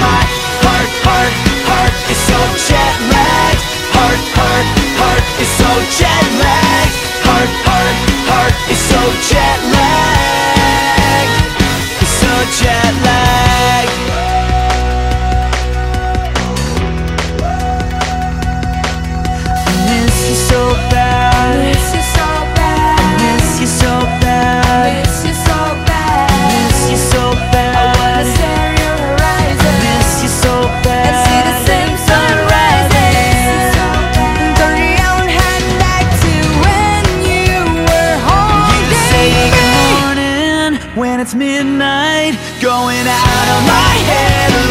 my heart, heart, heart is so jet lagged. Heart, heart, heart is so jet lagged. Heart, heart, heart is so jet lagged. It's so jet lagged. it's midnight Going out of my head.